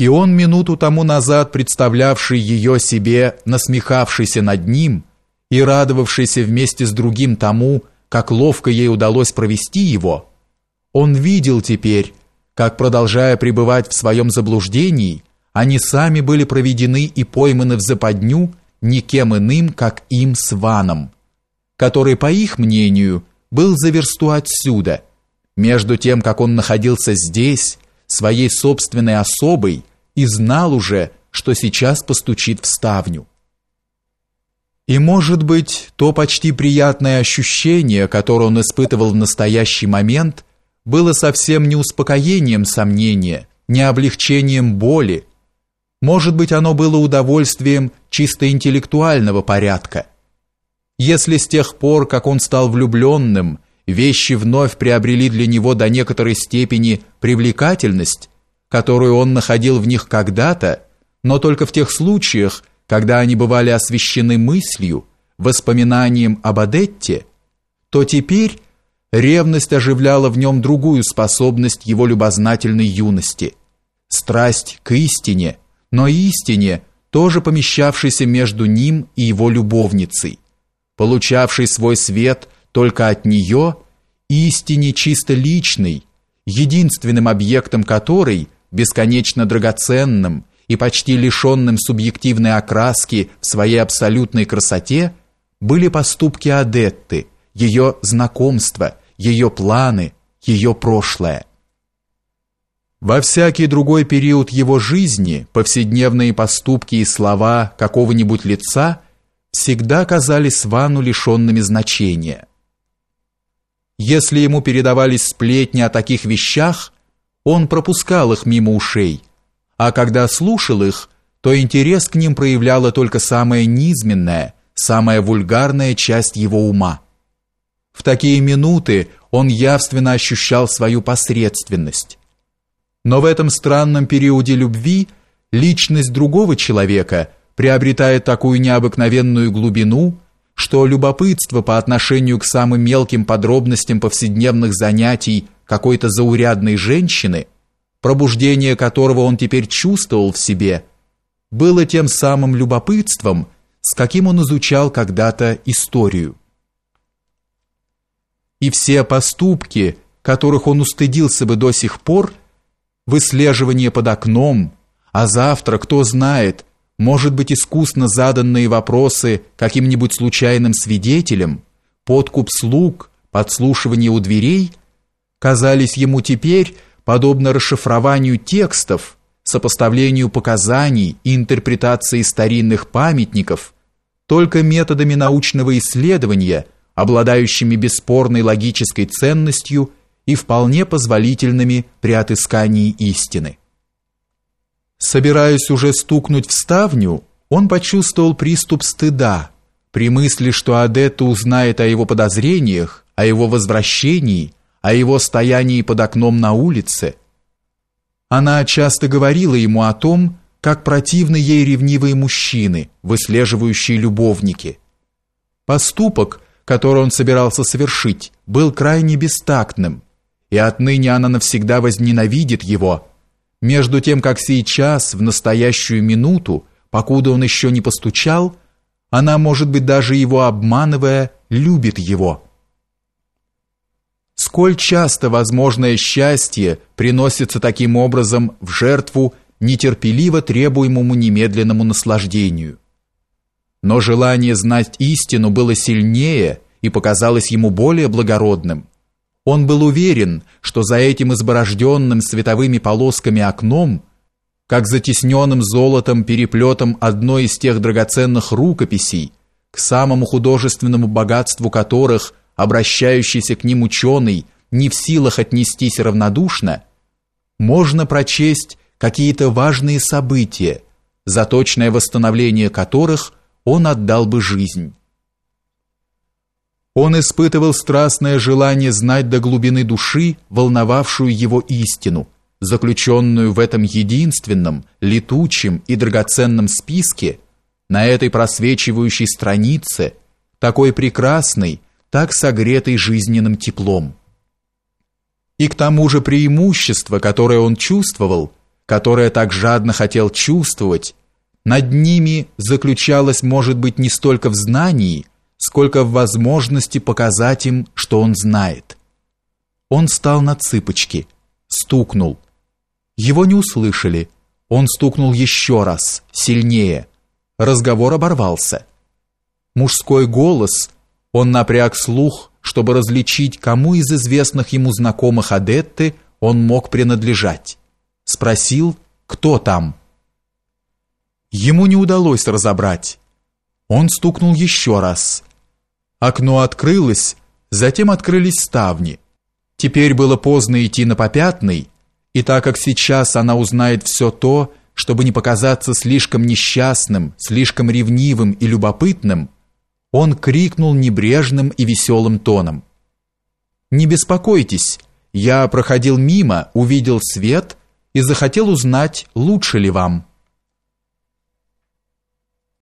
И он минуту тому назад представлявший ее себе, насмехавшийся над ним и радовавшийся вместе с другим тому, как ловко ей удалось провести его, он видел теперь, как, продолжая пребывать в своем заблуждении, они сами были проведены и пойманы в западню никем иным, как им с Ваном, который, по их мнению, был за версту отсюда, между тем, как он находился здесь, своей собственной особой, и знал уже, что сейчас постучит в ставню. И, может быть, то почти приятное ощущение, которое он испытывал в настоящий момент, было совсем не успокоением сомнения, не облегчением боли. Может быть, оно было удовольствием чисто интеллектуального порядка. Если с тех пор, как он стал влюбленным, вещи вновь приобрели для него до некоторой степени привлекательность, которую он находил в них когда-то, но только в тех случаях, когда они бывали освещены мыслью, воспоминанием об Адетте, то теперь ревность оживляла в нем другую способность его любознательной юности страсть к истине, но истине, тоже помещавшейся между ним и его любовницей, получавшей свой свет только от нее, истине чисто личной, единственным объектом которой – бесконечно драгоценным и почти лишенным субъективной окраски в своей абсолютной красоте, были поступки Адетты, ее знакомства, ее планы, ее прошлое. Во всякий другой период его жизни повседневные поступки и слова какого-нибудь лица всегда казались Вану лишенными значения. Если ему передавались сплетни о таких вещах, он пропускал их мимо ушей, а когда слушал их, то интерес к ним проявляла только самая низменная, самая вульгарная часть его ума. В такие минуты он явственно ощущал свою посредственность. Но в этом странном периоде любви личность другого человека приобретает такую необыкновенную глубину, что любопытство по отношению к самым мелким подробностям повседневных занятий какой-то заурядной женщины, пробуждение которого он теперь чувствовал в себе, было тем самым любопытством, с каким он изучал когда-то историю. И все поступки, которых он устыдился бы до сих пор, выслеживание под окном, а завтра, кто знает, может быть искусно заданные вопросы каким-нибудь случайным свидетелем, подкуп слуг, подслушивание у дверей – казались ему теперь, подобно расшифрованию текстов, сопоставлению показаний и интерпретации старинных памятников, только методами научного исследования, обладающими бесспорной логической ценностью и вполне позволительными при отыскании истины. Собираясь уже стукнуть в ставню, он почувствовал приступ стыда при мысли, что Адетта узнает о его подозрениях, о его возвращении – о его стоянии под окном на улице. Она часто говорила ему о том, как противны ей ревнивые мужчины, выслеживающие любовники. Поступок, который он собирался совершить, был крайне бестактным, и отныне она навсегда возненавидит его, между тем, как сейчас, в настоящую минуту, покуда он еще не постучал, она, может быть, даже его обманывая, любит его сколь часто возможное счастье приносится таким образом в жертву нетерпеливо требуемому немедленному наслаждению. Но желание знать истину было сильнее и показалось ему более благородным. Он был уверен, что за этим изборожденным световыми полосками окном, как затесненным золотом переплетом одной из тех драгоценных рукописей, к самому художественному богатству которых – обращающийся к ним ученый не в силах отнестись равнодушно, можно прочесть какие-то важные события, за точное восстановление которых он отдал бы жизнь. Он испытывал страстное желание знать до глубины души волновавшую его истину, заключенную в этом единственном, летучем и драгоценном списке, на этой просвечивающей странице, такой прекрасной, так согретый жизненным теплом. И к тому же преимущество, которое он чувствовал, которое так жадно хотел чувствовать, над ними заключалось, может быть, не столько в знании, сколько в возможности показать им, что он знает. Он встал на цыпочки, стукнул. Его не услышали. Он стукнул еще раз, сильнее. Разговор оборвался. Мужской голос, он напряг слух, чтобы различить, кому из известных ему знакомых Адетты он мог принадлежать. Спросил, кто там. Ему не удалось разобрать. Он стукнул еще раз. Окно открылось, затем открылись ставни. Теперь было поздно идти на попятный, и так как сейчас она узнает все то, чтобы не показаться слишком несчастным, слишком ревнивым и любопытным, он крикнул небрежным и веселым тоном. «Не беспокойтесь, я проходил мимо, увидел свет и захотел узнать, лучше ли вам».